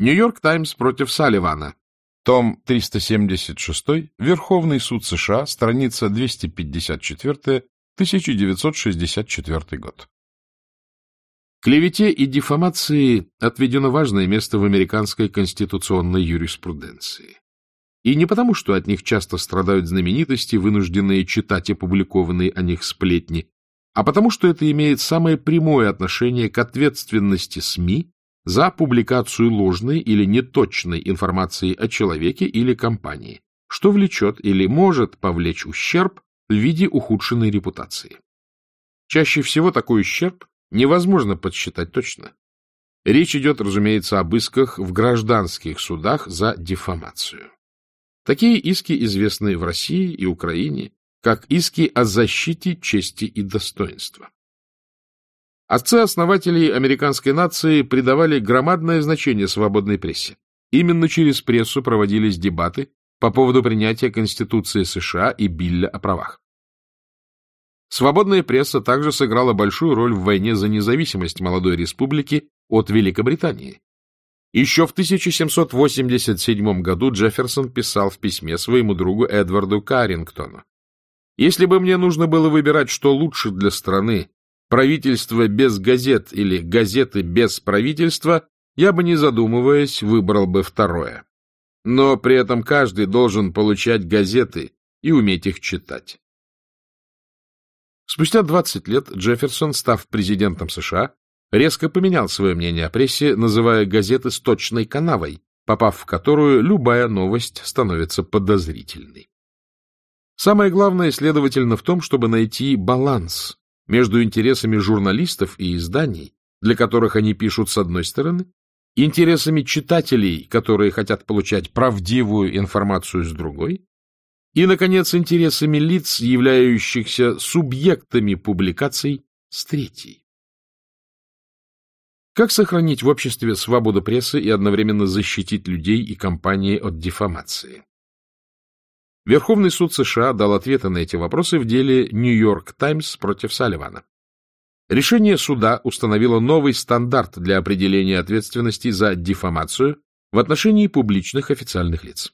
Нью-Йорк Таймс против Салливана. Том 376, Верховный суд США, страница 254, 1964 год. Клевете и дефамации отведено важное место в американской конституционной юриспруденции. И не потому, что от них часто страдают знаменитости, вынужденные читать опубликованные о них сплетни, а потому, что это имеет самое прямое отношение к ответственности СМИ за публикацию ложной или неточной информации о человеке или компании, что влечет или может повлечь ущерб в виде ухудшенной репутации. Чаще всего такой ущерб невозможно подсчитать точно. Речь идет, разумеется, об исках в гражданских судах за дефамацию. Такие иски известны в России и Украине, как иски о защите чести и достоинства. Отцы-основатели американской нации придавали громадное значение свободной прессе. Именно через прессу проводились дебаты по поводу принятия Конституции США и Билля о правах. Свободная пресса также сыграла большую роль в войне за независимость молодой республики от Великобритании. Еще в 1787 году Джефферсон писал в письме своему другу Эдварду Каррингтону. «Если бы мне нужно было выбирать, что лучше для страны, правительство без газет или газеты без правительства, я бы, не задумываясь, выбрал бы второе. Но при этом каждый должен получать газеты и уметь их читать. Спустя 20 лет Джефферсон, став президентом США, резко поменял свое мнение о прессе, называя газеты сточной канавой, попав в которую любая новость становится подозрительной. Самое главное, следовательно, в том, чтобы найти баланс между интересами журналистов и изданий, для которых они пишут с одной стороны, интересами читателей, которые хотят получать правдивую информацию с другой, и, наконец, интересами лиц, являющихся субъектами публикаций с третьей. Как сохранить в обществе свободу прессы и одновременно защитить людей и компании от дефамации? Верховный суд США дал ответы на эти вопросы в деле «Нью-Йорк Таймс» против Салливана. Решение суда установило новый стандарт для определения ответственности за дефамацию в отношении публичных официальных лиц.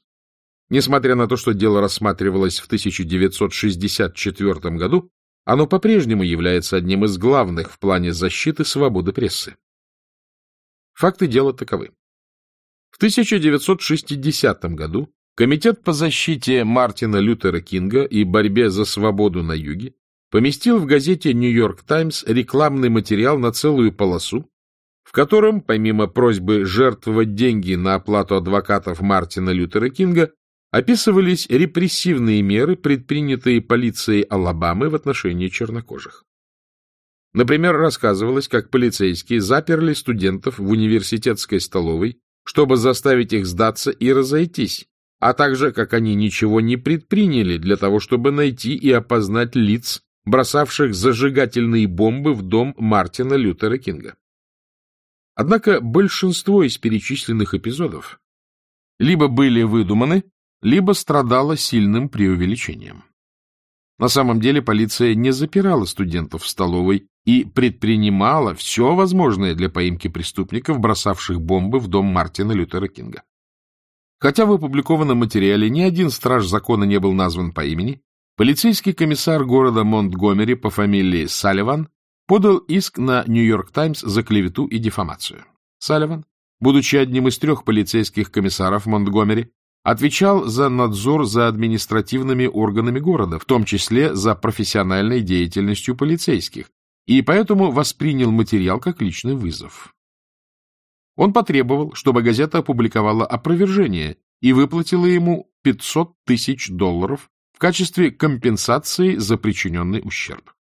Несмотря на то, что дело рассматривалось в 1964 году, оно по-прежнему является одним из главных в плане защиты свободы прессы. Факты дела таковы. В 1960 году Комитет по защите Мартина Лютера Кинга и борьбе за свободу на Юге поместил в газете «Нью-Йорк Таймс» рекламный материал на целую полосу, в котором, помимо просьбы жертвовать деньги на оплату адвокатов Мартина Лютера Кинга, описывались репрессивные меры, предпринятые полицией Алабамы в отношении чернокожих. Например, рассказывалось, как полицейские заперли студентов в университетской столовой, чтобы заставить их сдаться и разойтись, а также как они ничего не предприняли для того, чтобы найти и опознать лиц, бросавших зажигательные бомбы в дом Мартина Лютера Кинга. Однако большинство из перечисленных эпизодов либо были выдуманы, либо страдала сильным преувеличением. На самом деле полиция не запирала студентов в столовой и предпринимала все возможное для поимки преступников, бросавших бомбы в дом Мартина Лютера Кинга. Хотя в опубликованном материале ни один страж закона не был назван по имени, полицейский комиссар города Монтгомери по фамилии Салливан подал иск на «Нью-Йорк Таймс» за клевету и дефамацию. Салливан, будучи одним из трех полицейских комиссаров Монтгомери, отвечал за надзор за административными органами города, в том числе за профессиональной деятельностью полицейских, и поэтому воспринял материал как личный вызов. Он потребовал, чтобы газета опубликовала опровержение и выплатила ему 500 тысяч долларов в качестве компенсации за причиненный ущерб.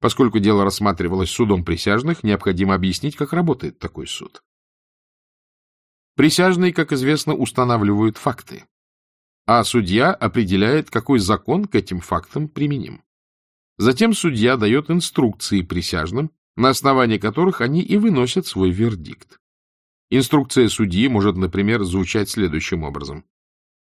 Поскольку дело рассматривалось судом присяжных, необходимо объяснить, как работает такой суд. Присяжные, как известно, устанавливают факты, а судья определяет, какой закон к этим фактам применим. Затем судья дает инструкции присяжным, на основании которых они и выносят свой вердикт. Инструкция судьи может, например, звучать следующим образом.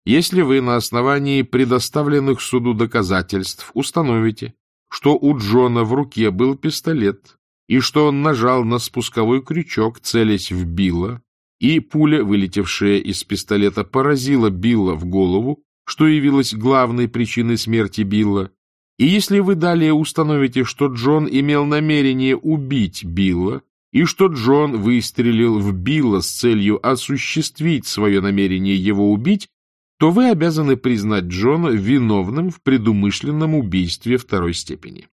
Если вы на основании предоставленных суду доказательств установите, что у Джона в руке был пистолет и что он нажал на спусковой крючок, целясь в Билла, и пуля, вылетевшая из пистолета, поразила Билла в голову, что явилось главной причиной смерти Билла, и если вы далее установите, что Джон имел намерение убить Билла, и что Джон выстрелил в Билла с целью осуществить свое намерение его убить, то вы обязаны признать Джона виновным в предумышленном убийстве второй степени.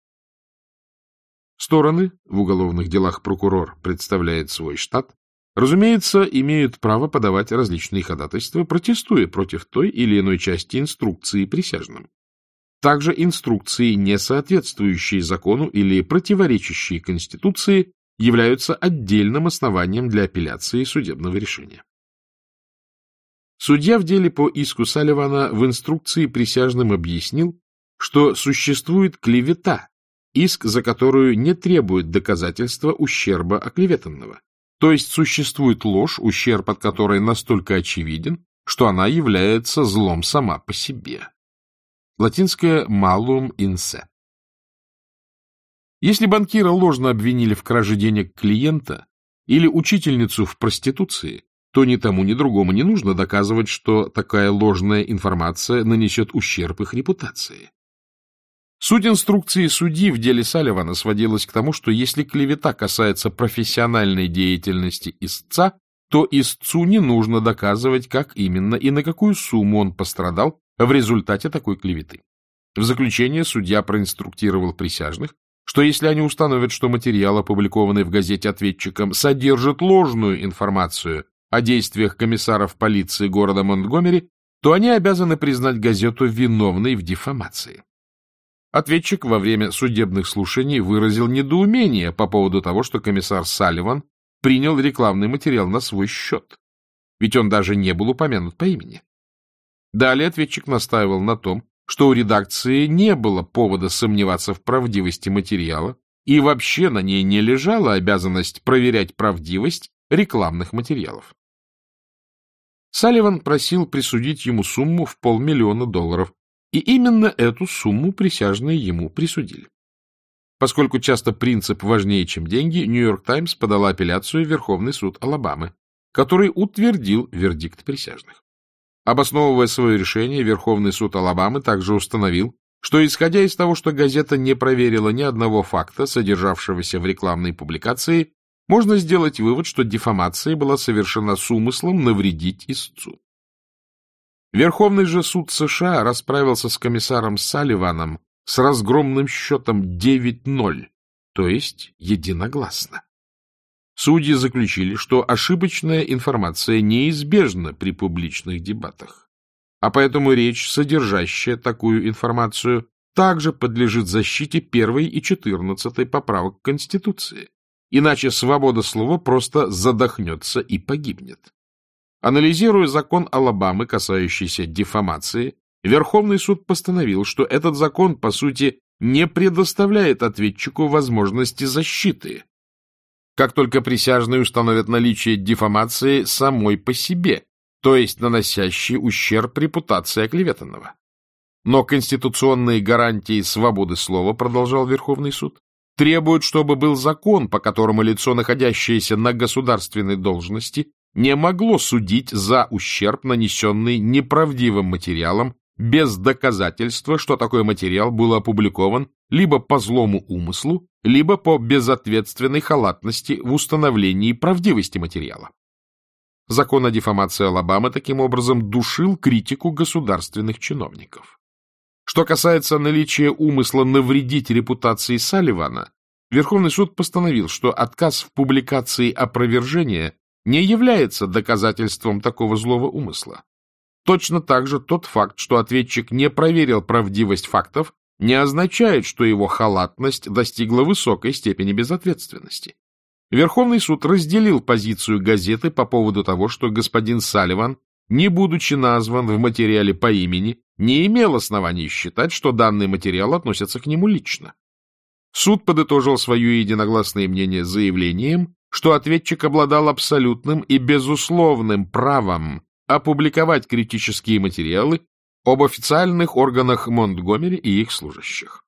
Стороны, в уголовных делах прокурор представляет свой штат, разумеется, имеют право подавать различные ходатайства, протестуя против той или иной части инструкции присяжным. Также инструкции, не соответствующие закону или противоречащие Конституции, являются отдельным основанием для апелляции судебного решения. Судья в деле по иску Салливана в инструкции присяжным объяснил, что существует клевета, иск за которую не требует доказательства ущерба оклеветанного. То есть существует ложь, ущерб от которой настолько очевиден, что она является злом сама по себе. Латинское «malum in se». Если банкира ложно обвинили в краже денег клиента или учительницу в проституции, то ни тому, ни другому не нужно доказывать, что такая ложная информация нанесет ущерб их репутации. Суть инструкции судьи в деле Салливана сводилась к тому, что если клевета касается профессиональной деятельности истца, то истцу не нужно доказывать, как именно и на какую сумму он пострадал в результате такой клеветы. В заключение судья проинструктировал присяжных, что если они установят, что материал, опубликованный в газете ответчиком, содержит ложную информацию о действиях комиссаров полиции города Монтгомери, то они обязаны признать газету виновной в дефамации. Ответчик во время судебных слушаний выразил недоумение по поводу того, что комиссар Салливан принял рекламный материал на свой счет, ведь он даже не был упомянут по имени. Далее ответчик настаивал на том, что у редакции не было повода сомневаться в правдивости материала, и вообще на ней не лежала обязанность проверять правдивость рекламных материалов. Салливан просил присудить ему сумму в полмиллиона долларов, и именно эту сумму присяжные ему присудили. Поскольку часто принцип важнее, чем деньги, Нью-Йорк Таймс подала апелляцию в Верховный суд Алабамы, который утвердил вердикт присяжных. Обосновывая свое решение, Верховный суд Алабамы также установил, что, исходя из того, что газета не проверила ни одного факта, содержавшегося в рекламной публикации, можно сделать вывод, что дефамация была совершена с умыслом навредить истцу. Верховный же суд США расправился с комиссаром Салливаном с разгромным счетом 9-0, то есть единогласно. Судьи заключили, что ошибочная информация неизбежна при публичных дебатах, а поэтому речь, содержащая такую информацию, также подлежит защите первой и четырнадцатой поправок Конституции, иначе свобода слова просто задохнется и погибнет. Анализируя закон Алабамы, касающийся дефамации, Верховный суд постановил, что этот закон, по сути, не предоставляет ответчику возможности защиты, как только присяжные установят наличие дефамации самой по себе, то есть наносящей ущерб репутации оклеветанного. Но конституционные гарантии свободы слова, продолжал Верховный суд, требуют, чтобы был закон, по которому лицо, находящееся на государственной должности, не могло судить за ущерб, нанесенный неправдивым материалом, без доказательства, что такой материал был опубликован либо по злому умыслу, либо по безответственной халатности в установлении правдивости материала. Закон о дефамации Алабамы таким образом душил критику государственных чиновников. Что касается наличия умысла навредить репутации Салливана, Верховный суд постановил, что отказ в публикации опровержения не является доказательством такого злого умысла. Точно так же тот факт, что ответчик не проверил правдивость фактов, не означает, что его халатность достигла высокой степени безответственности. Верховный суд разделил позицию газеты по поводу того, что господин Салливан, не будучи назван в материале по имени, не имел оснований считать, что данный материал относится к нему лично. Суд подытожил свое единогласное мнение заявлением, что ответчик обладал абсолютным и безусловным правом опубликовать критические материалы об официальных органах Монтгомери и их служащих.